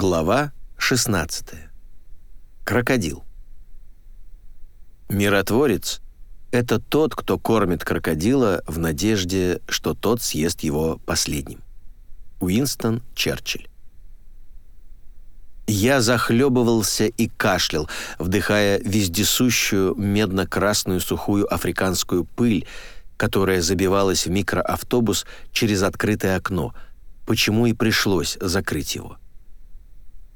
Глава 16. Крокодил. Миротворец — это тот, кто кормит крокодила в надежде, что тот съест его последним. Уинстон Черчилль. Я захлебывался и кашлял, вдыхая вездесущую медно-красную сухую африканскую пыль, которая забивалась в микроавтобус через открытое окно, почему и пришлось закрыть его.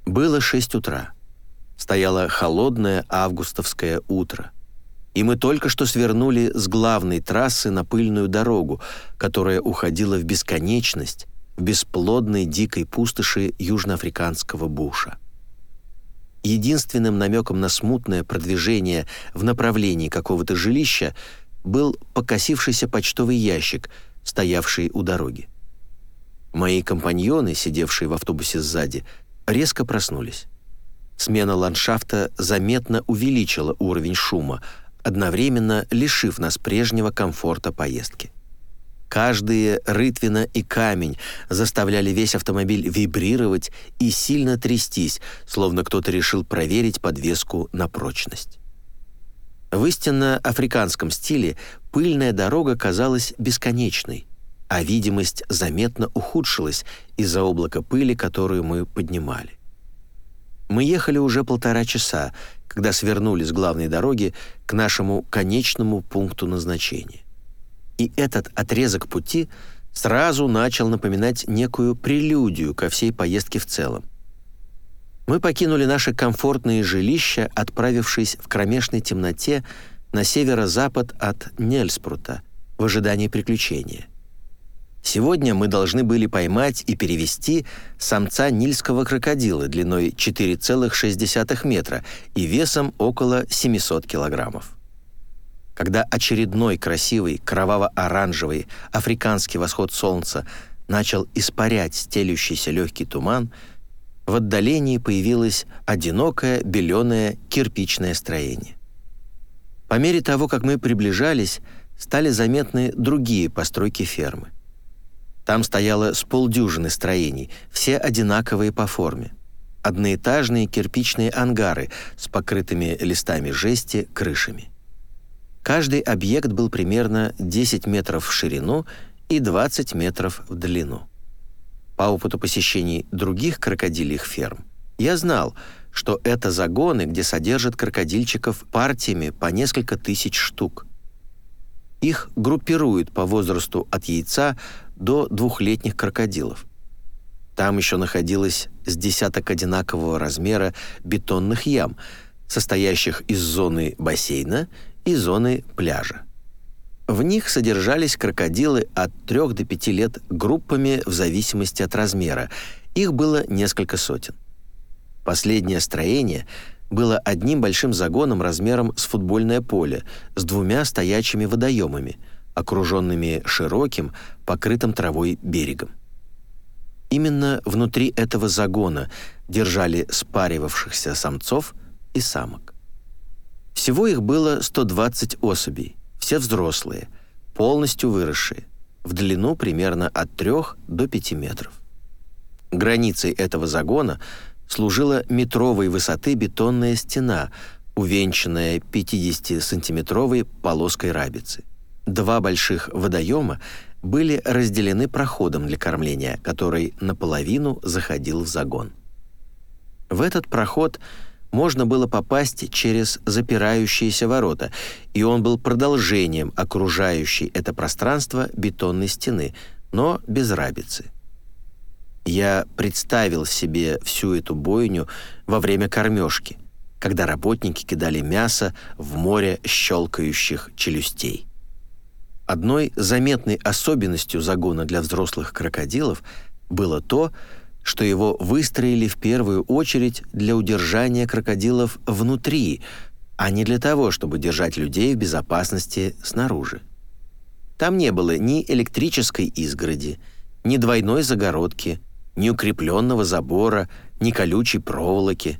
Было шесть утра. Стояло холодное августовское утро. И мы только что свернули с главной трассы на пыльную дорогу, которая уходила в бесконечность, в бесплодной дикой пустоши южноафриканского буша. Единственным намеком на смутное продвижение в направлении какого-то жилища был покосившийся почтовый ящик, стоявший у дороги. Мои компаньоны, сидевшие в автобусе сзади, резко проснулись. Смена ландшафта заметно увеличила уровень шума, одновременно лишив нас прежнего комфорта поездки. Каждые рытвина и камень заставляли весь автомобиль вибрировать и сильно трястись, словно кто-то решил проверить подвеску на прочность. В истинно африканском стиле пыльная дорога казалась бесконечной, а видимость заметно ухудшилась из-за облака пыли, которую мы поднимали. Мы ехали уже полтора часа, когда свернули с главной дороги к нашему конечному пункту назначения. И этот отрезок пути сразу начал напоминать некую прелюдию ко всей поездке в целом. Мы покинули наше комфортное жилище, отправившись в кромешной темноте на северо-запад от Нельспрута в ожидании приключения. Сегодня мы должны были поймать и перевести самца нильского крокодила длиной 4,6 метра и весом около 700 килограммов. Когда очередной красивый кроваво-оранжевый африканский восход солнца начал испарять стелющийся легкий туман, в отдалении появилось одинокое беленое кирпичное строение. По мере того, как мы приближались, стали заметны другие постройки фермы – там стояло с полдюжины строений, все одинаковые по форме. Одноэтажные кирпичные ангары с покрытыми листами жести крышами. Каждый объект был примерно 10 метров в ширину и 20 метров в длину. По опыту посещений других крокодильих ферм я знал, что это загоны, где содержат крокодильчиков партиями по несколько тысяч штук. Их группируют по возрасту от яйца до двухлетних крокодилов. Там еще находилось с десяток одинакового размера бетонных ям, состоящих из зоны бассейна и зоны пляжа. В них содержались крокодилы от 3 до 5 лет группами в зависимости от размера. Их было несколько сотен. Последнее строение было одним большим загоном размером с футбольное поле с двумя стоячими водоемами – окруженными широким, покрытым травой берегом. Именно внутри этого загона держали спаривавшихся самцов и самок. Всего их было 120 особей, все взрослые, полностью выросшие, в длину примерно от 3 до 5 метров. Границей этого загона служила метровой высоты бетонная стена, увенчанная 50-сантиметровой полоской рабицы. Два больших водоема были разделены проходом для кормления, который наполовину заходил в загон. В этот проход можно было попасть через запирающиеся ворота, и он был продолжением окружающей это пространство бетонной стены, но без рабицы. Я представил себе всю эту бойню во время кормежки, когда работники кидали мясо в море щелкающих челюстей. Одной заметной особенностью загона для взрослых крокодилов было то, что его выстроили в первую очередь для удержания крокодилов внутри, а не для того, чтобы держать людей в безопасности снаружи. Там не было ни электрической изгороди, ни двойной загородки, ни укрепленного забора, ни колючей проволоки.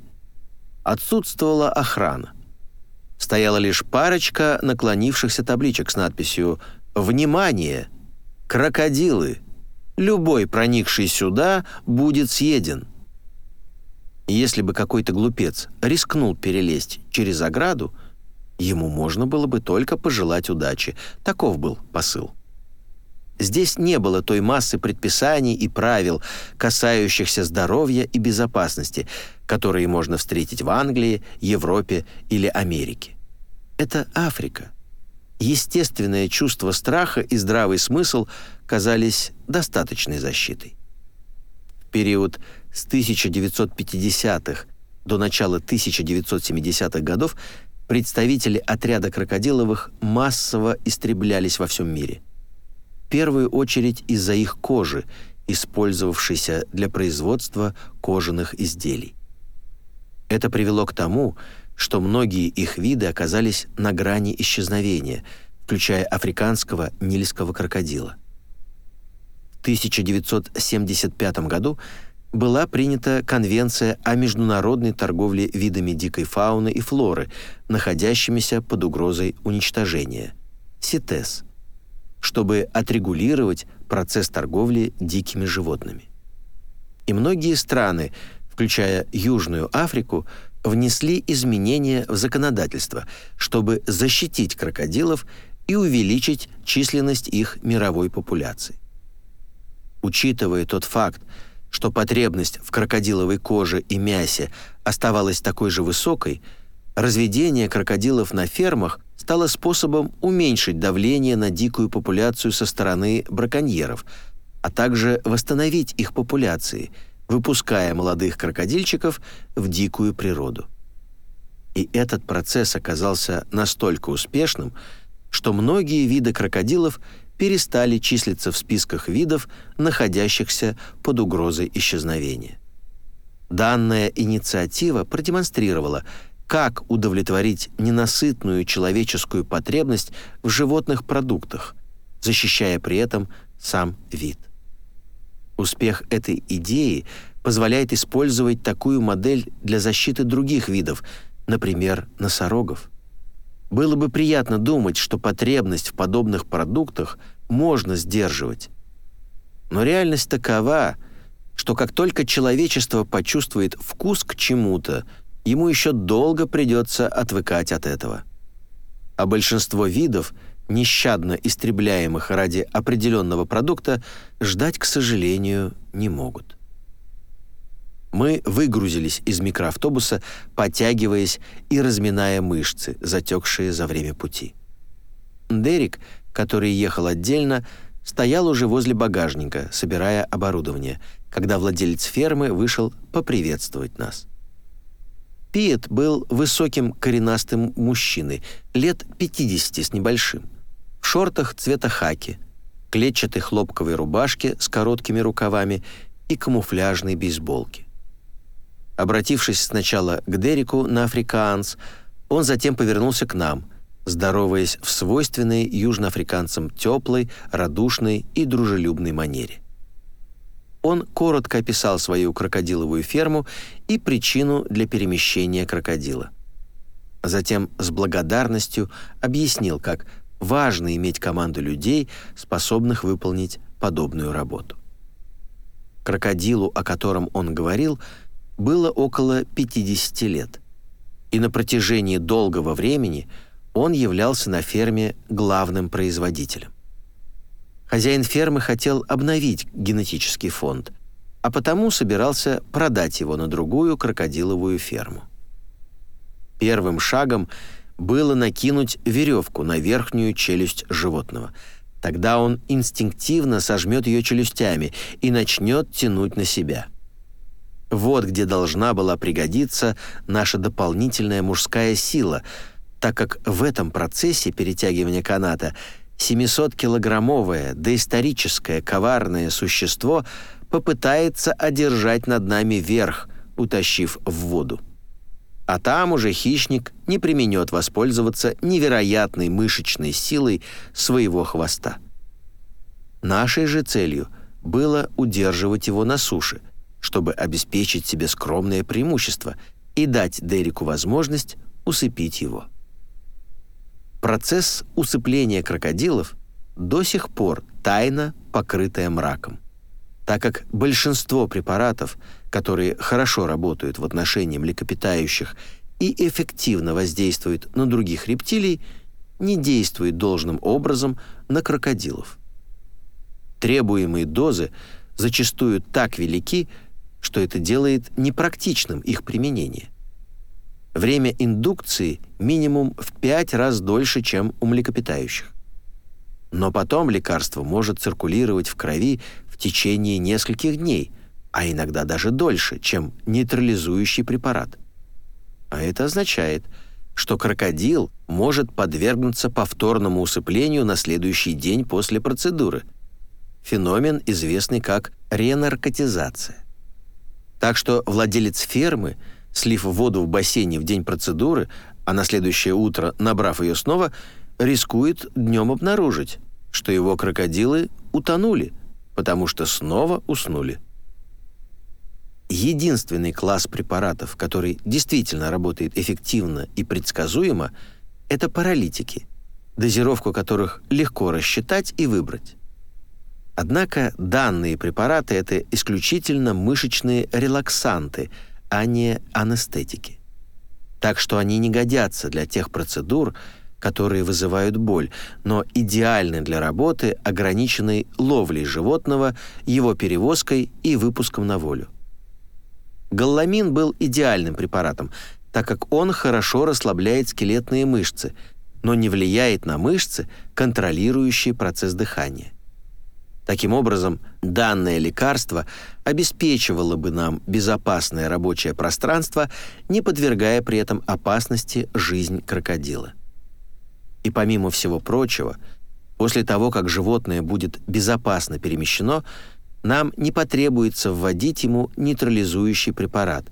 Отсутствовала охрана стояла лишь парочка наклонившихся табличек с надписью «Внимание! Крокодилы! Любой, проникший сюда, будет съеден». Если бы какой-то глупец рискнул перелезть через ограду, ему можно было бы только пожелать удачи. Таков был посыл. Здесь не было той массы предписаний и правил, касающихся здоровья и безопасности, которые можно встретить в Англии, Европе или Америке. Это Африка. Естественное чувство страха и здравый смысл казались достаточной защитой. В период с 1950-х до начала 1970-х годов представители отряда крокодиловых массово истреблялись во всем мире – первую очередь из-за их кожи, использовавшейся для производства кожаных изделий. Это привело к тому, что многие их виды оказались на грани исчезновения, включая африканского нильского крокодила. В 1975 году была принята Конвенция о международной торговле видами дикой фауны и флоры, находящимися под угрозой уничтожения – СИТЕС – чтобы отрегулировать процесс торговли дикими животными. И многие страны, включая Южную Африку, внесли изменения в законодательство, чтобы защитить крокодилов и увеличить численность их мировой популяции. Учитывая тот факт, что потребность в крокодиловой коже и мясе оставалась такой же высокой, разведение крокодилов на фермах стало способом уменьшить давление на дикую популяцию со стороны браконьеров, а также восстановить их популяции, выпуская молодых крокодильчиков в дикую природу. И этот процесс оказался настолько успешным, что многие виды крокодилов перестали числиться в списках видов, находящихся под угрозой исчезновения. Данная инициатива продемонстрировала – как удовлетворить ненасытную человеческую потребность в животных продуктах, защищая при этом сам вид. Успех этой идеи позволяет использовать такую модель для защиты других видов, например, носорогов. Было бы приятно думать, что потребность в подобных продуктах можно сдерживать. Но реальность такова, что как только человечество почувствует вкус к чему-то – ему еще долго придется отвыкать от этого. А большинство видов, нещадно истребляемых ради определенного продукта, ждать, к сожалению, не могут. Мы выгрузились из микроавтобуса, подтягиваясь и разминая мышцы, затекшие за время пути. Дерек, который ехал отдельно, стоял уже возле багажника, собирая оборудование, когда владелец фермы вышел поприветствовать нас. Пиет был высоким коренастым мужчиной, лет 50 с небольшим, в шортах цвета хаки, клетчатой хлопковой рубашке с короткими рукавами и камуфляжной бейсболке. Обратившись сначала к Дереку на африкаанс, он затем повернулся к нам, здороваясь в свойственной южноафриканцам теплой, радушной и дружелюбной манере. Он коротко описал свою крокодиловую ферму и причину для перемещения крокодила. Затем с благодарностью объяснил, как важно иметь команду людей, способных выполнить подобную работу. Крокодилу, о котором он говорил, было около 50 лет, и на протяжении долгого времени он являлся на ферме главным производителем. Хозяин фермы хотел обновить генетический фонд, а потому собирался продать его на другую крокодиловую ферму. Первым шагом было накинуть веревку на верхнюю челюсть животного. Тогда он инстинктивно сожмет ее челюстями и начнет тянуть на себя. Вот где должна была пригодиться наша дополнительная мужская сила, так как в этом процессе перетягивания каната – 700-килограммовое доисторическое коварное существо попытается одержать над нами верх, утащив в воду. А там уже хищник не применет воспользоваться невероятной мышечной силой своего хвоста. Нашей же целью было удерживать его на суше, чтобы обеспечить себе скромное преимущество и дать Дереку возможность усыпить его. Процесс усыпления крокодилов до сих пор тайно покрытая мраком, так как большинство препаратов, которые хорошо работают в отношении млекопитающих и эффективно воздействуют на других рептилий, не действует должным образом на крокодилов. Требуемые дозы зачастую так велики, что это делает непрактичным их применение. Время индукции минимум в 5 раз дольше, чем у млекопитающих. Но потом лекарство может циркулировать в крови в течение нескольких дней, а иногда даже дольше, чем нейтрализующий препарат. А это означает, что крокодил может подвергнуться повторному усыплению на следующий день после процедуры. Феномен, известный как ренаркотизация. Так что владелец фермы, слив воду в бассейне в день процедуры, а на следующее утро, набрав ее снова, рискует днем обнаружить, что его крокодилы утонули, потому что снова уснули. Единственный класс препаратов, который действительно работает эффективно и предсказуемо, это паралитики, дозировку которых легко рассчитать и выбрать. Однако данные препараты – это исключительно мышечные релаксанты, а не анестетики. Так что они не годятся для тех процедур, которые вызывают боль, но идеальны для работы, ограниченной ловлей животного, его перевозкой и выпуском на волю. Галламин был идеальным препаратом, так как он хорошо расслабляет скелетные мышцы, но не влияет на мышцы, контролирующие процесс дыхания. Таким образом, данное лекарство обеспечивало бы нам безопасное рабочее пространство, не подвергая при этом опасности жизнь крокодила. И помимо всего прочего, после того, как животное будет безопасно перемещено, нам не потребуется вводить ему нейтрализующий препарат.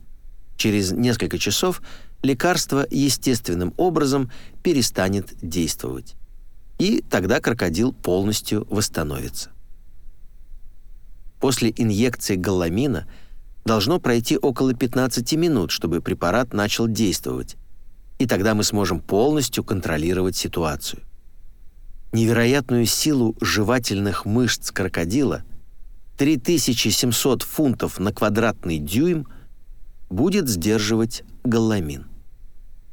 Через несколько часов лекарство естественным образом перестанет действовать. И тогда крокодил полностью восстановится. После инъекции галламина должно пройти около 15 минут, чтобы препарат начал действовать, и тогда мы сможем полностью контролировать ситуацию. Невероятную силу жевательных мышц крокодила 3700 фунтов на квадратный дюйм будет сдерживать галламин.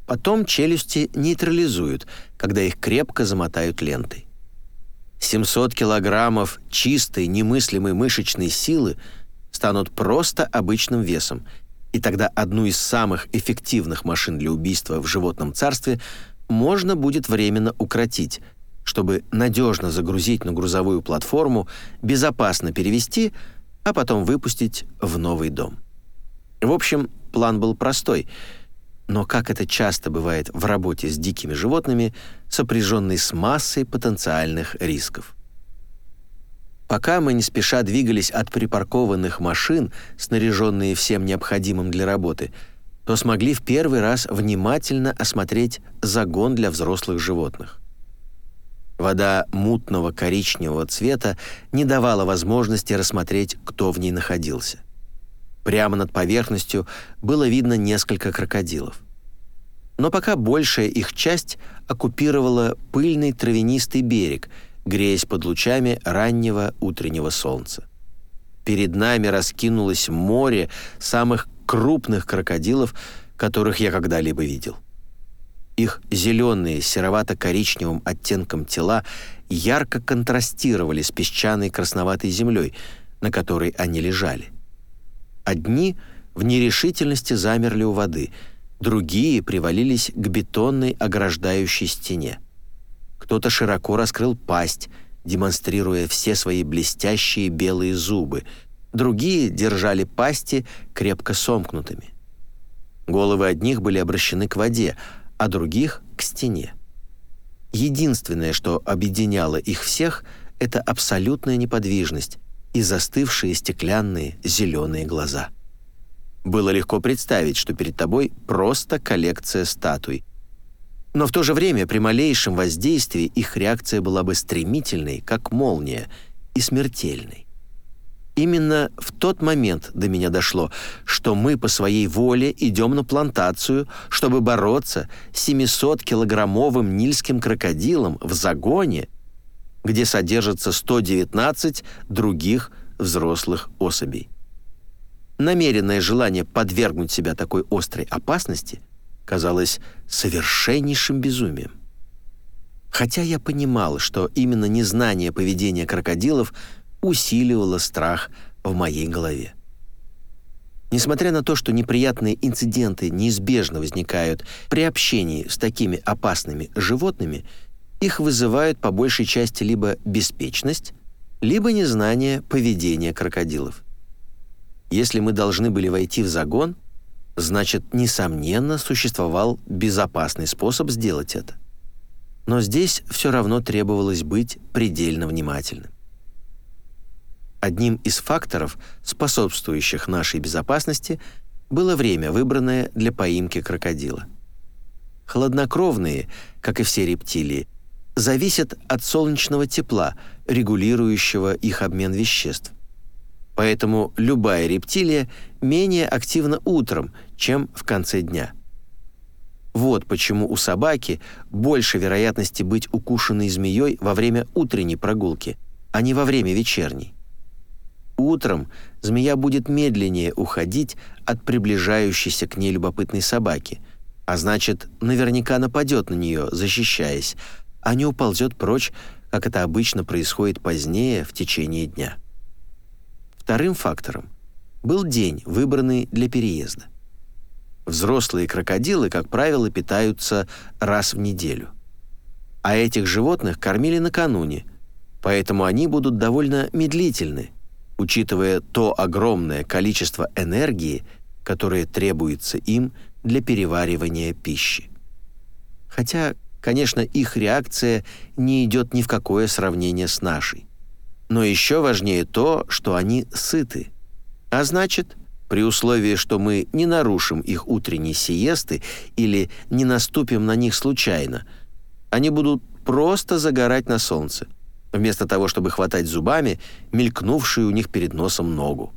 Потом челюсти нейтрализуют, когда их крепко замотают лентой. 700 килограммов чистой, немыслимой мышечной силы станут просто обычным весом, и тогда одну из самых эффективных машин для убийства в животном царстве можно будет временно укротить, чтобы надежно загрузить на грузовую платформу, безопасно перевести, а потом выпустить в новый дом. В общем, план был простой, но, как это часто бывает в работе с дикими животными, сопряженный с массой потенциальных рисков. Пока мы не спеша двигались от припаркованных машин, снаряженные всем необходимым для работы, то смогли в первый раз внимательно осмотреть загон для взрослых животных. Вода мутного коричневого цвета не давала возможности рассмотреть, кто в ней находился. Прямо над поверхностью было видно несколько крокодилов. Но пока большая их часть оккупировала пыльный травянистый берег – греясь под лучами раннего утреннего солнца. Перед нами раскинулось море самых крупных крокодилов, которых я когда-либо видел. Их зеленые серовато-коричневым оттенком тела ярко контрастировали с песчаной красноватой землей, на которой они лежали. Одни в нерешительности замерли у воды, другие привалились к бетонной ограждающей стене. Кто-то широко раскрыл пасть, демонстрируя все свои блестящие белые зубы. Другие держали пасти крепко сомкнутыми. Головы одних были обращены к воде, а других — к стене. Единственное, что объединяло их всех, это абсолютная неподвижность и застывшие стеклянные зеленые глаза. Было легко представить, что перед тобой просто коллекция статуй, но в то же время при малейшем воздействии их реакция была бы стремительной, как молния, и смертельной. Именно в тот момент до меня дошло, что мы по своей воле идем на плантацию, чтобы бороться с 700-килограммовым нильским крокодилом в загоне, где содержится 119 других взрослых особей. намеренное желание подвергнуть себя такой острой опасности казалось совершеннейшим безумием. Хотя я понимал, что именно незнание поведения крокодилов усиливало страх в моей голове. Несмотря на то, что неприятные инциденты неизбежно возникают при общении с такими опасными животными, их вызывают по большей части либо беспечность, либо незнание поведения крокодилов. Если мы должны были войти в загон, значит, несомненно, существовал безопасный способ сделать это. Но здесь все равно требовалось быть предельно внимательным. Одним из факторов, способствующих нашей безопасности, было время, выбранное для поимки крокодила. Хладнокровные, как и все рептилии, зависят от солнечного тепла, регулирующего их обмен веществ. Поэтому любая рептилия менее активна утром, чем в конце дня. Вот почему у собаки больше вероятности быть укушенной змеей во время утренней прогулки, а не во время вечерней. Утром змея будет медленнее уходить от приближающейся к ней любопытной собаки, а значит, наверняка нападет на нее, защищаясь, а не уползет прочь, как это обычно происходит позднее в течение дня. Вторым фактором был день, выбранный для переезда. Взрослые крокодилы, как правило, питаются раз в неделю. А этих животных кормили накануне, поэтому они будут довольно медлительны – учитывая то огромное количество энергии, которое требуется им для переваривания пищи. Хотя, конечно, их реакция не идет ни в какое сравнение с нашей. Но еще важнее то, что они сыты. А значит, при условии, что мы не нарушим их утренней сиесты или не наступим на них случайно, они будут просто загорать на солнце – вместо того, чтобы хватать зубами мелькнувшую у них перед носом ногу.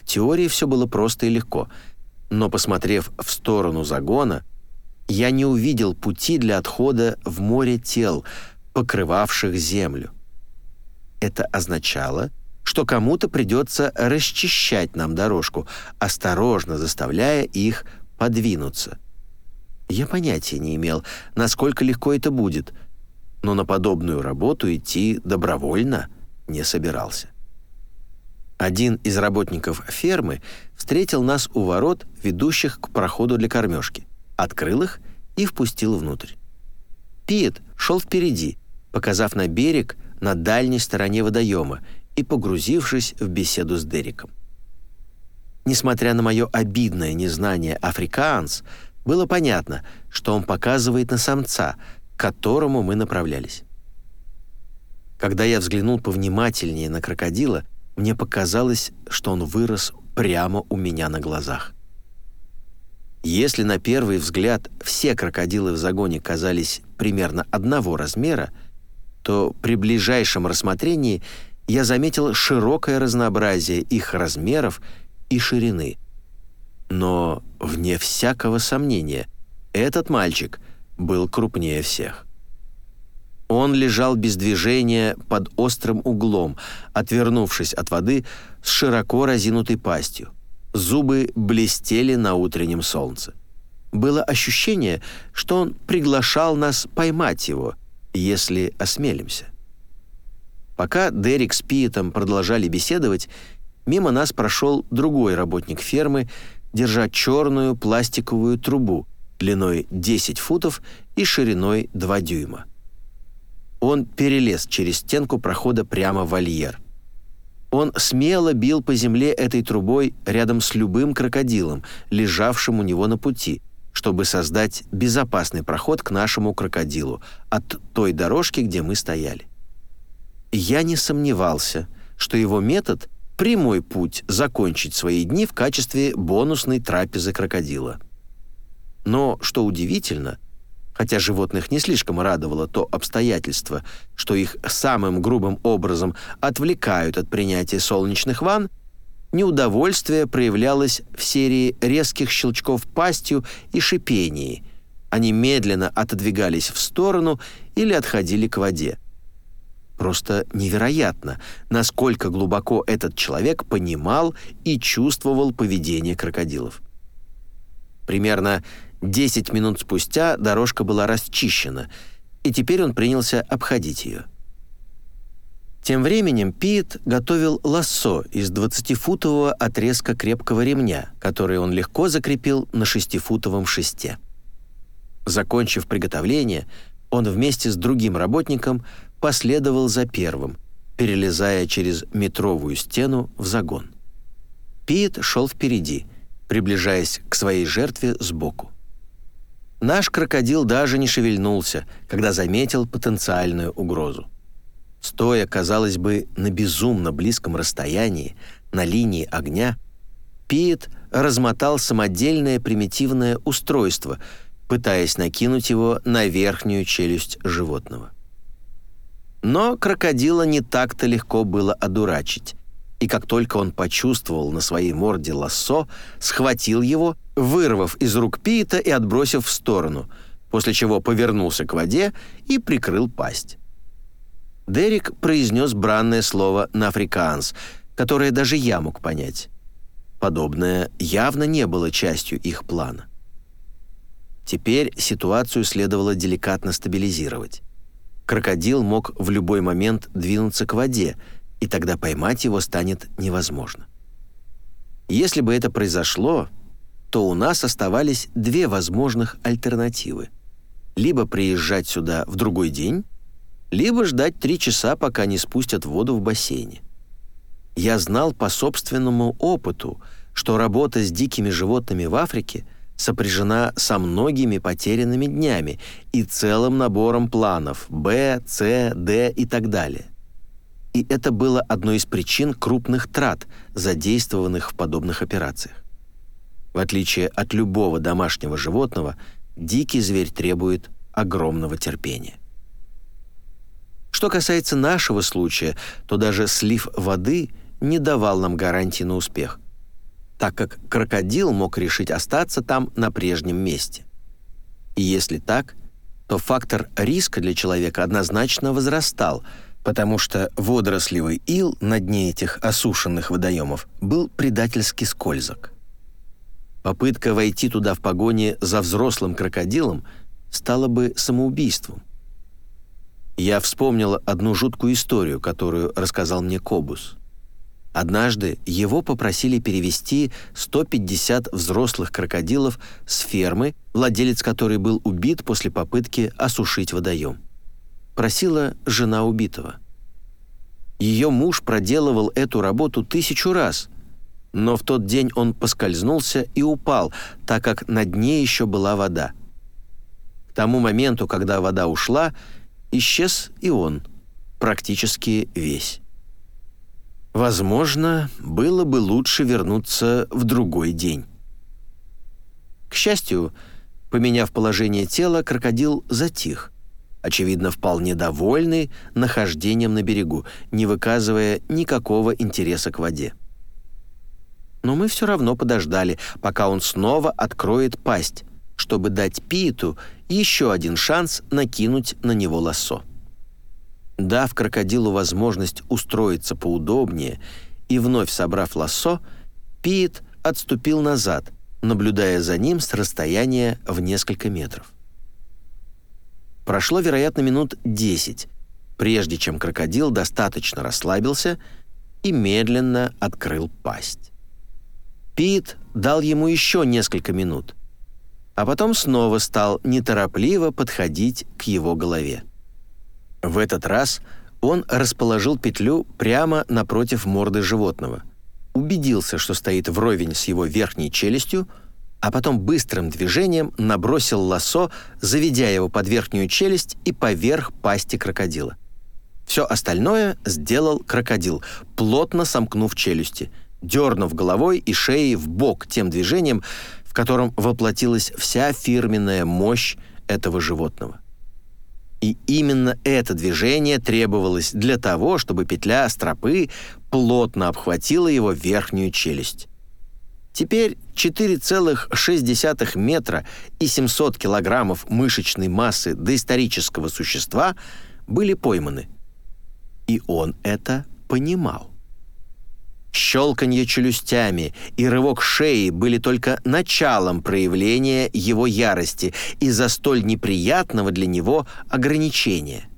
В теории все было просто и легко, но, посмотрев в сторону загона, я не увидел пути для отхода в море тел, покрывавших землю. Это означало, что кому-то придется расчищать нам дорожку, осторожно заставляя их подвинуться. Я понятия не имел, насколько легко это будет — но на подобную работу идти добровольно не собирался. Один из работников фермы встретил нас у ворот, ведущих к проходу для кормежки, открыл их и впустил внутрь. Пит шел впереди, показав на берег на дальней стороне водоема и погрузившись в беседу с Дериком. Несмотря на мое обидное незнание африкаанс, было понятно, что он показывает на самца, к которому мы направлялись. Когда я взглянул повнимательнее на крокодила, мне показалось, что он вырос прямо у меня на глазах. Если на первый взгляд все крокодилы в загоне казались примерно одного размера, то при ближайшем рассмотрении я заметил широкое разнообразие их размеров и ширины. Но, вне всякого сомнения, этот мальчик был крупнее всех. Он лежал без движения под острым углом, отвернувшись от воды с широко разинутой пастью. Зубы блестели на утреннем солнце. Было ощущение, что он приглашал нас поймать его, если осмелимся. Пока Дерек с Питом продолжали беседовать, мимо нас прошел другой работник фермы, держа черную пластиковую трубу, длиной 10 футов и шириной 2 дюйма. Он перелез через стенку прохода прямо в вольер. Он смело бил по земле этой трубой рядом с любым крокодилом, лежавшим у него на пути, чтобы создать безопасный проход к нашему крокодилу от той дорожки, где мы стояли. Я не сомневался, что его метод — прямой путь закончить свои дни в качестве бонусной трапезы крокодила — но, что удивительно, хотя животных не слишком радовало то обстоятельство, что их самым грубым образом отвлекают от принятия солнечных ванн, неудовольствие проявлялось в серии резких щелчков пастью и шипении. Они медленно отодвигались в сторону или отходили к воде. Просто невероятно, насколько глубоко этот человек понимал и чувствовал поведение крокодилов. Примерно 10 минут спустя дорожка была расчищена, и теперь он принялся обходить ее. Тем временем Пит готовил лассо из 20-футового отрезка крепкого ремня, который он легко закрепил на 6-футовом шесте. Закончив приготовление, он вместе с другим работником последовал за первым, перелезая через метровую стену в загон. Пит шел впереди, приближаясь к своей жертве сбоку. Наш крокодил даже не шевельнулся, когда заметил потенциальную угрозу. Стоя, казалось бы, на безумно близком расстоянии, на линии огня, Пит размотал самодельное примитивное устройство, пытаясь накинуть его на верхнюю челюсть животного. Но крокодила не так-то легко было одурачить. И как только он почувствовал на своей морде лассо, схватил его, вырвав из рук Пита и отбросив в сторону, после чего повернулся к воде и прикрыл пасть. Дерек произнес бранное слово на африкаанс, которое даже я мог понять. Подобное явно не было частью их плана. Теперь ситуацию следовало деликатно стабилизировать крокодил мог в любой момент двинуться к воде, и тогда поймать его станет невозможно. Если бы это произошло, то у нас оставались две возможных альтернативы. Либо приезжать сюда в другой день, либо ждать три часа, пока не спустят воду в бассейне. Я знал по собственному опыту, что работа с дикими животными в Африке – сопряжена со многими потерянными днями и целым набором планов Б, С, Д и так далее. И это было одной из причин крупных трат, задействованных в подобных операциях. В отличие от любого домашнего животного, дикий зверь требует огромного терпения. Что касается нашего случая, то даже слив воды не давал нам гарантии на успех так как крокодил мог решить остаться там на прежнем месте. И если так, то фактор риска для человека однозначно возрастал, потому что водорослевый ил на дне этих осушенных водоемов был предательски скользок. Попытка войти туда в погоне за взрослым крокодилом стала бы самоубийством. Я вспомнил одну жуткую историю, которую рассказал мне Кобус. Однажды его попросили перевести 150 взрослых крокодилов с фермы, владелец которой был убит после попытки осушить водоем. Просила жена убитого. Ее муж проделывал эту работу тысячу раз, но в тот день он поскользнулся и упал, так как на дне еще была вода. К тому моменту, когда вода ушла, исчез и он, практически весь. Возможно, было бы лучше вернуться в другой день. К счастью, поменяв положение тела, крокодил затих, очевидно, вполне довольный нахождением на берегу, не выказывая никакого интереса к воде. Но мы все равно подождали, пока он снова откроет пасть, чтобы дать Питу еще один шанс накинуть на него лассо. Дав крокодилу возможность устроиться поудобнее и вновь собрав лассо, Пит отступил назад, наблюдая за ним с расстояния в несколько метров. Прошло, вероятно, минут десять, прежде чем крокодил достаточно расслабился и медленно открыл пасть. Пит дал ему еще несколько минут, а потом снова стал неторопливо подходить к его голове. В этот раз он расположил петлю прямо напротив морды животного, убедился, что стоит вровень с его верхней челюстью, а потом быстрым движением набросил лассо, заведя его под верхнюю челюсть и поверх пасти крокодила. Все остальное сделал крокодил, плотно сомкнув челюсти, дернув головой и шеей в бок тем движением, в котором воплотилась вся фирменная мощь этого животного. И именно это движение требовалось для того, чтобы петля стропы плотно обхватила его верхнюю челюсть. Теперь 4,6 метра и 700 килограммов мышечной массы доисторического существа были пойманы. И он это понимал. Щелканье челюстями и рывок шеи были только началом проявления его ярости из-за столь неприятного для него ограничения.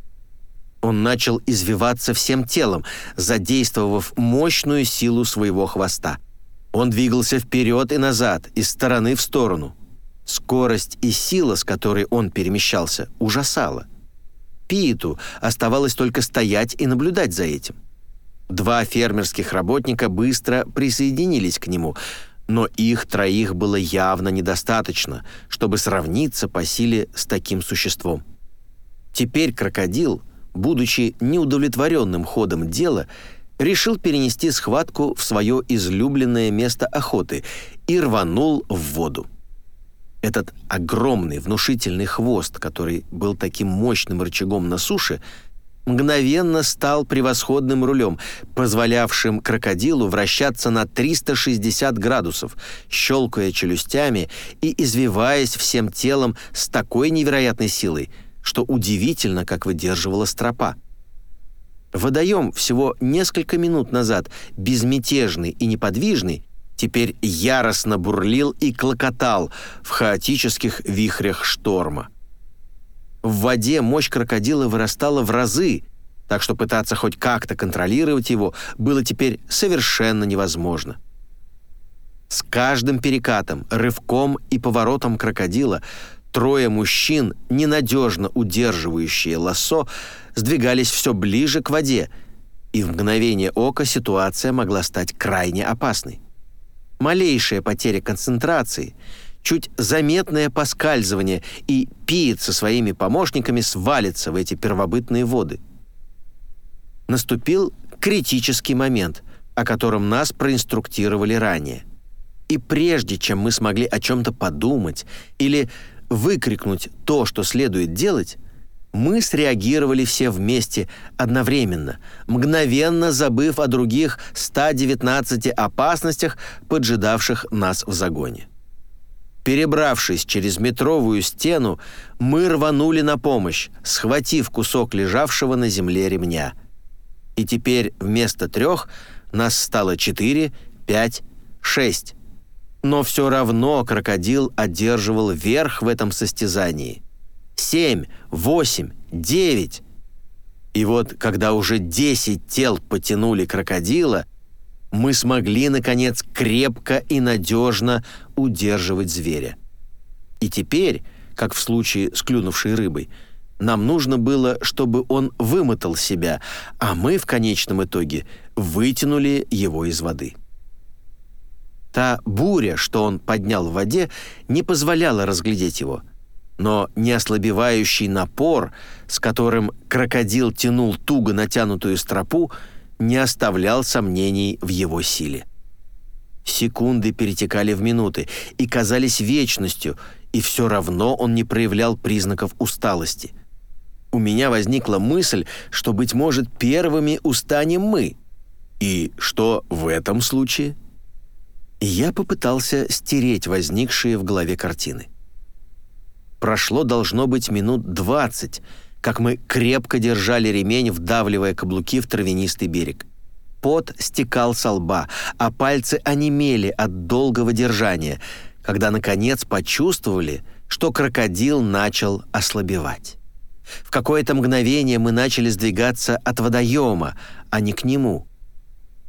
Он начал извиваться всем телом, задействовав мощную силу своего хвоста. Он двигался вперед и назад, из стороны в сторону. Скорость и сила, с которой он перемещался, ужасала. Питу оставалось только стоять и наблюдать за этим. Два фермерских работника быстро присоединились к нему, но их троих было явно недостаточно, чтобы сравниться по силе с таким существом. Теперь крокодил, будучи неудовлетворенным ходом дела, решил перенести схватку в свое излюбленное место охоты и рванул в воду. Этот огромный внушительный хвост, который был таким мощным рычагом на суше – мгновенно стал превосходным рулем, позволявшим крокодилу вращаться на 360 градусов, щелкая челюстями и извиваясь всем телом с такой невероятной силой, что удивительно, как выдерживала стропа. Водоем всего несколько минут назад, безмятежный и неподвижный, теперь яростно бурлил и клокотал в хаотических вихрях шторма. В воде мощь крокодила вырастала в разы, так что пытаться хоть как-то контролировать его было теперь совершенно невозможно. С каждым перекатом, рывком и поворотом крокодила трое мужчин, ненадежно удерживающие лассо, сдвигались все ближе к воде, и в мгновение ока ситуация могла стать крайне опасной. Малейшая потеря концентрации — чуть заметное поскальзывание, и Пит со своими помощниками свалится в эти первобытные воды. Наступил критический момент, о котором нас проинструктировали ранее. И прежде чем мы смогли о чем-то подумать или выкрикнуть то, что следует делать, мы среагировали все вместе одновременно, мгновенно забыв о других 119 опасностях, поджидавших нас в загоне. Перебравшись через метровую стену, мы рванули на помощь, схватив кусок лежавшего на земле ремня. И теперь вместо трех нас стало четыре, пять, шесть. Но все равно крокодил одерживал верх в этом состязании. Семь, восемь, девять. И вот, когда уже десять тел потянули крокодила — мы смогли, наконец, крепко и надежно удерживать зверя. И теперь, как в случае с клюнувшей рыбой, нам нужно было, чтобы он вымотал себя, а мы в конечном итоге вытянули его из воды. Та буря, что он поднял в воде, не позволяла разглядеть его. Но неослабевающий напор, с которым крокодил тянул туго натянутую стропу, не оставлял сомнений в его силе. Секунды перетекали в минуты и казались вечностью, и все равно он не проявлял признаков усталости. У меня возникла мысль, что, быть может, первыми устанем мы. И что в этом случае? я попытался стереть возникшие в голове картины. Прошло, должно быть, минут двадцать, как мы крепко держали ремень, вдавливая каблуки в травянистый берег. Пот стекал со лба, а пальцы онемели от долгого держания, когда, наконец, почувствовали, что крокодил начал ослабевать. В какое-то мгновение мы начали сдвигаться от водоема, а не к нему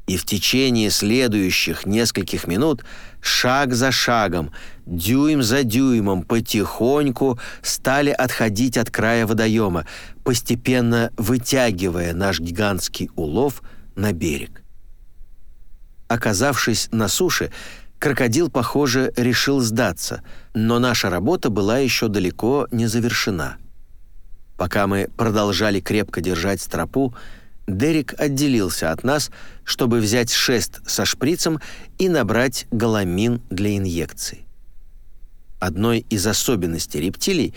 и в течение следующих нескольких минут шаг за шагом, дюйм за дюймом потихоньку стали отходить от края водоема, постепенно вытягивая наш гигантский улов на берег. Оказавшись на суше, крокодил, похоже, решил сдаться, но наша работа была еще далеко не завершена. Пока мы продолжали крепко держать стропу, Дерек отделился от нас, чтобы взять шест со шприцем и набрать галамин для инъекции. Одной из особенностей рептилий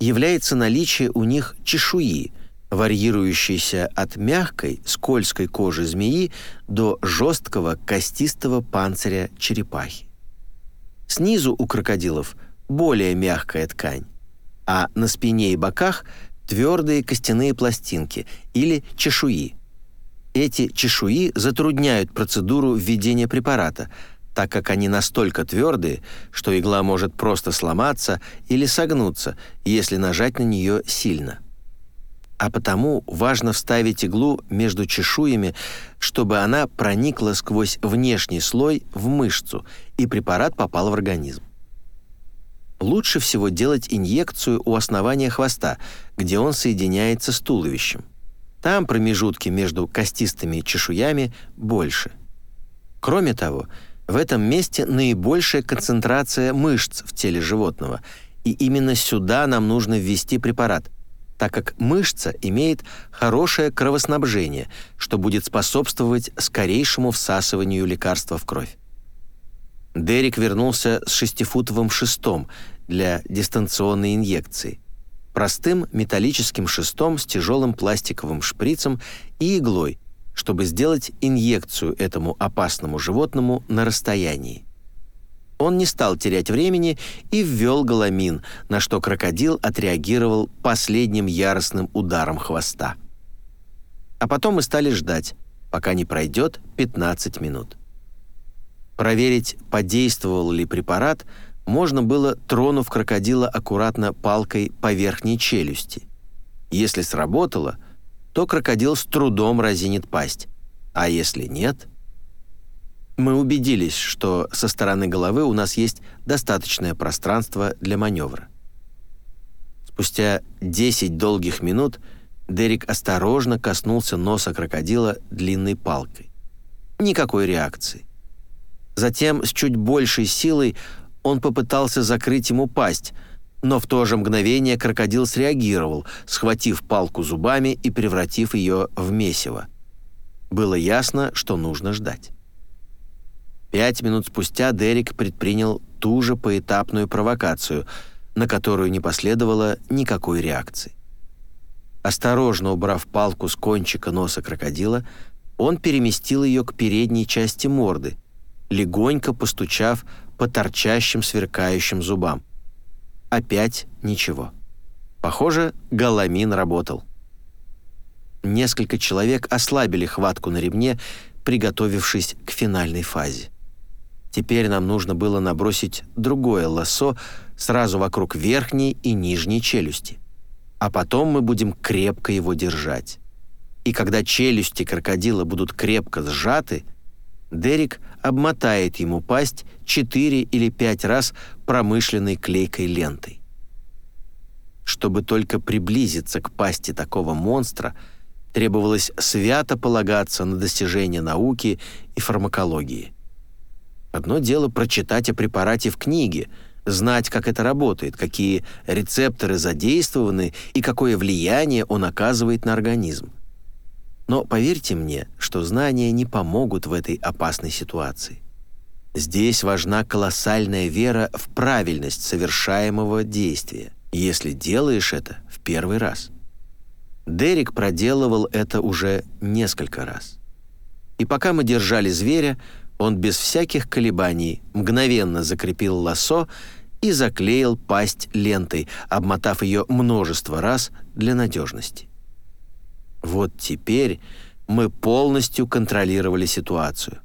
является наличие у них чешуи, варьирующейся от мягкой, скользкой кожи змеи до жесткого костистого панциря черепахи. Снизу у крокодилов более мягкая ткань, а на спине и боках твердые костяные пластинки или чешуи, Эти чешуи затрудняют процедуру введения препарата, так как они настолько твердые, что игла может просто сломаться или согнуться, если нажать на нее сильно. А потому важно вставить иглу между чешуями, чтобы она проникла сквозь внешний слой в мышцу, и препарат попал в организм. Лучше всего делать инъекцию у основания хвоста, где он соединяется с туловищем. Там промежутки между костистыми чешуями больше. Кроме того, в этом месте наибольшая концентрация мышц в теле животного, и именно сюда нам нужно ввести препарат, так как мышца имеет хорошее кровоснабжение, что будет способствовать скорейшему всасыванию лекарства в кровь. Дерек вернулся с шестифутовым шестом для дистанционной инъекции простым металлическим шестом с тяжелым пластиковым шприцем и иглой, чтобы сделать инъекцию этому опасному животному на расстоянии. Он не стал терять времени и ввел галамин, на что крокодил отреагировал последним яростным ударом хвоста. А потом мы стали ждать, пока не пройдет 15 минут. Проверить, подействовал ли препарат, можно было, тронув крокодила аккуратно палкой по верхней челюсти. Если сработало, то крокодил с трудом разинет пасть, а если нет... Мы убедились, что со стороны головы у нас есть достаточное пространство для маневра. Спустя 10 долгих минут Дерек осторожно коснулся носа крокодила длинной палкой. Никакой реакции. Затем с чуть большей силой он попытался закрыть ему пасть, но в то же мгновение крокодил среагировал, схватив палку зубами и превратив ее в месиво. Было ясно, что нужно ждать. Пять минут спустя Дерек предпринял ту же поэтапную провокацию, на которую не последовало никакой реакции. Осторожно убрав палку с кончика носа крокодила, он переместил ее к передней части морды, легонько постучав по торчащим сверкающим зубам. Опять ничего. Похоже, Галамин работал. Несколько человек ослабили хватку на ремне, приготовившись к финальной фазе. Теперь нам нужно было набросить другое лассо сразу вокруг верхней и нижней челюсти. А потом мы будем крепко его держать. И когда челюсти крокодила будут крепко сжаты, Дерек обмотает ему пасть четыре или пять раз промышленной клейкой лентой. Чтобы только приблизиться к пасти такого монстра, требовалось свято полагаться на достижения науки и фармакологии. Одно дело прочитать о препарате в книге, знать, как это работает, какие рецепторы задействованы и какое влияние он оказывает на организм. Но поверьте мне, что знания не помогут в этой опасной ситуации. Здесь важна колоссальная вера в правильность совершаемого действия, если делаешь это в первый раз. Дерек проделывал это уже несколько раз. И пока мы держали зверя, он без всяких колебаний мгновенно закрепил лассо и заклеил пасть лентой, обмотав ее множество раз для надежности. Вот теперь мы полностью контролировали ситуацию.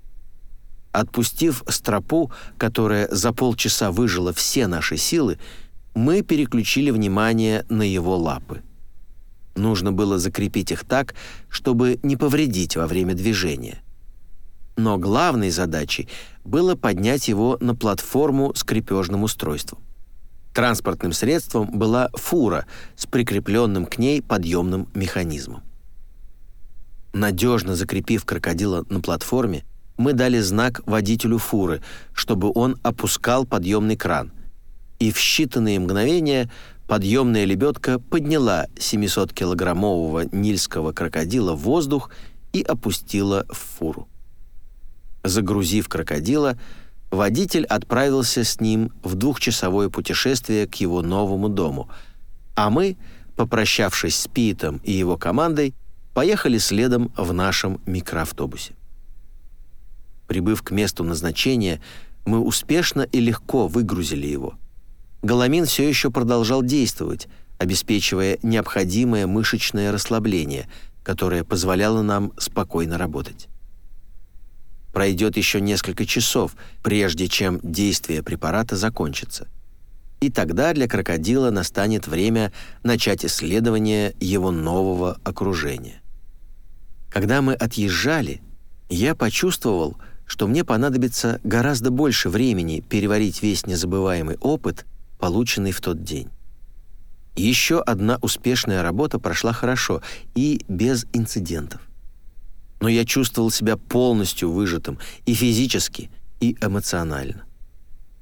Отпустив стропу, которая за полчаса выжила все наши силы, мы переключили внимание на его лапы. Нужно было закрепить их так, чтобы не повредить во время движения. Но главной задачей было поднять его на платформу с крепежным устройством. Транспортным средством была фура с прикрепленным к ней подъемным механизмом. Надежно закрепив крокодила на платформе, мы дали знак водителю фуры, чтобы он опускал подъемный кран. И в считанные мгновения подъемная лебедка подняла 700-килограммового нильского крокодила в воздух и опустила в фуру. Загрузив крокодила, водитель отправился с ним в двухчасовое путешествие к его новому дому, а мы, попрощавшись с Питом и его командой, поехали следом в нашем микроавтобусе. Прибыв к месту назначения, мы успешно и легко выгрузили его. Галамин все еще продолжал действовать, обеспечивая необходимое мышечное расслабление, которая позволяла нам спокойно работать. Пройдет еще несколько часов, прежде чем действие препарата закончится. И тогда для крокодила настанет время начать исследование его нового окружения. Когда мы отъезжали, я почувствовал, что мне понадобится гораздо больше времени переварить весь незабываемый опыт, полученный в тот день. Еще одна успешная работа прошла хорошо и без инцидентов. Но я чувствовал себя полностью выжатым и физически, и эмоционально.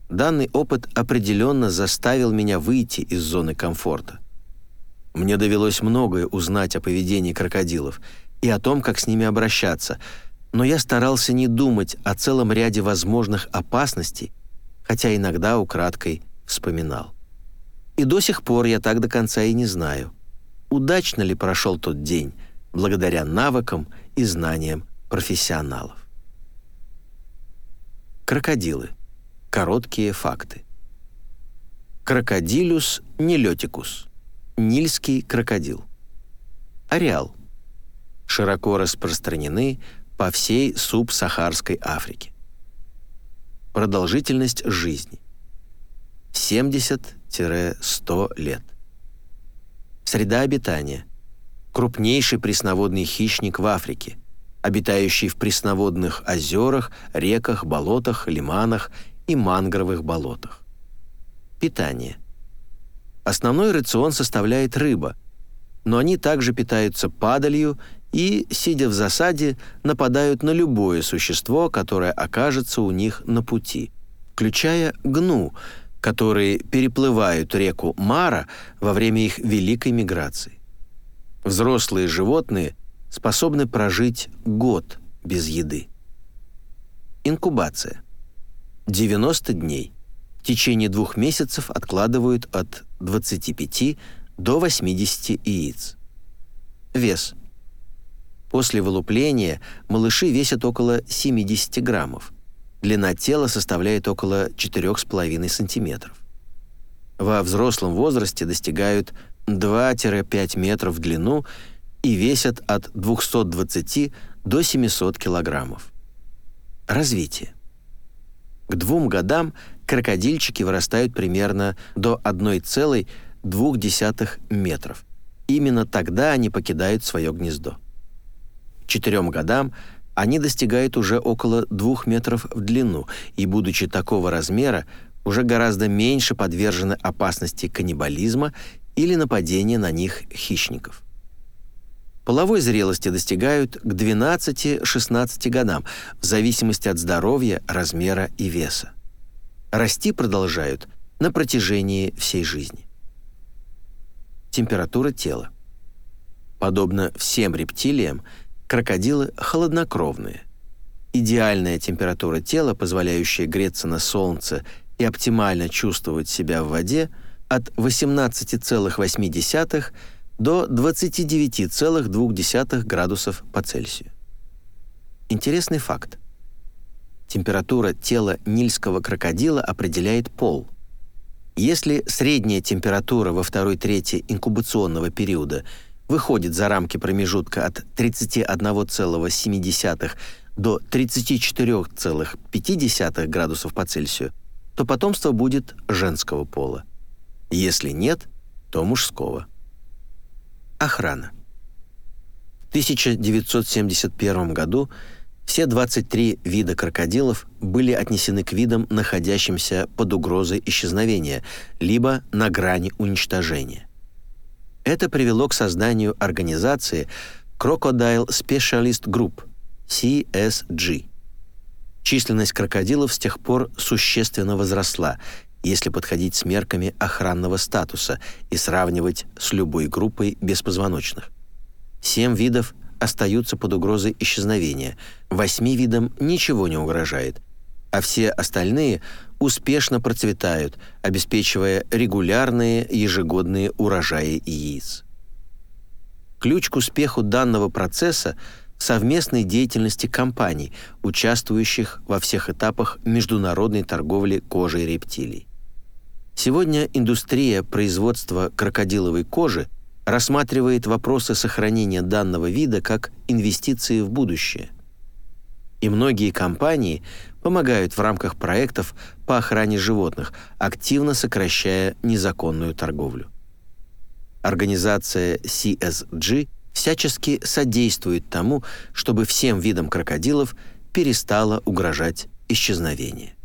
Данный опыт определенно заставил меня выйти из зоны комфорта. Мне довелось многое узнать о поведении крокодилов и о том, как с ними обращаться, но я старался не думать о целом ряде возможных опасностей, хотя иногда украдкой вспоминал. И до сих пор я так до конца и не знаю, удачно ли прошел тот день, благодаря навыкам и знаниям профессионалов. Крокодилы. Короткие факты. Крокодилюс нелетикус. Нильский крокодил. Ареал. Широко распространены по всей субсахарской Африке. Продолжительность жизни. 70-100 лет. Среда обитания. Крупнейший пресноводный хищник в Африке, обитающий в пресноводных озерах, реках, болотах, лиманах и мангровых болотах. Питание. Основной рацион составляет рыба, но они также питаются падалью и, сидя в засаде, нападают на любое существо, которое окажется у них на пути, включая гну – которые переплывают реку Мара во время их великой миграции. Взрослые животные способны прожить год без еды. Инкубация. 90 дней. В течение двух месяцев откладывают от 25 до 80 яиц. Вес. После вылупления малыши весят около 70 граммов. Длина тела составляет около 4,5 см. Во взрослом возрасте достигают 2-5 метров в длину и весят от 220 до 700 килограммов. Развитие. К двум годам крокодильчики вырастают примерно до 1,2 метров. Именно тогда они покидают свое гнездо. К четырем годам – они достигают уже около двух метров в длину и, будучи такого размера, уже гораздо меньше подвержены опасности каннибализма или нападения на них хищников. Половой зрелости достигают к 12-16 годам в зависимости от здоровья, размера и веса. Расти продолжают на протяжении всей жизни. Температура тела. Подобно всем рептилиям, Крокодилы холоднокровные. Идеальная температура тела, позволяющая греться на солнце и оптимально чувствовать себя в воде, от 18,8 до 29,2 градусов по Цельсию. Интересный факт. Температура тела нильского крокодила определяет пол. Если средняя температура во второй трети инкубационного периода – выходит за рамки промежутка от 31,7 до 34,5 градусов по Цельсию, то потомство будет женского пола. Если нет, то мужского. Охрана. В 1971 году все 23 вида крокодилов были отнесены к видам, находящимся под угрозой исчезновения, либо на грани уничтожения. Это привело к созданию организации Crocodile Specialist Group, CSG. Численность крокодилов с тех пор существенно возросла, если подходить с мерками охранного статуса и сравнивать с любой группой беспозвоночных. Семь видов остаются под угрозой исчезновения, восьми видам ничего не угрожает, а все остальные успешно процветают, обеспечивая регулярные ежегодные урожаи яиц. Ключ к успеху данного процесса совместной деятельности компаний, участвующих во всех этапах международной торговли кожей рептилий. Сегодня индустрия производства крокодиловой кожи рассматривает вопросы сохранения данного вида как инвестиции в будущее. И многие компании помогают в рамках проектов по охране животных, активно сокращая незаконную торговлю. Организация CSG всячески содействует тому, чтобы всем видам крокодилов перестало угрожать исчезновение.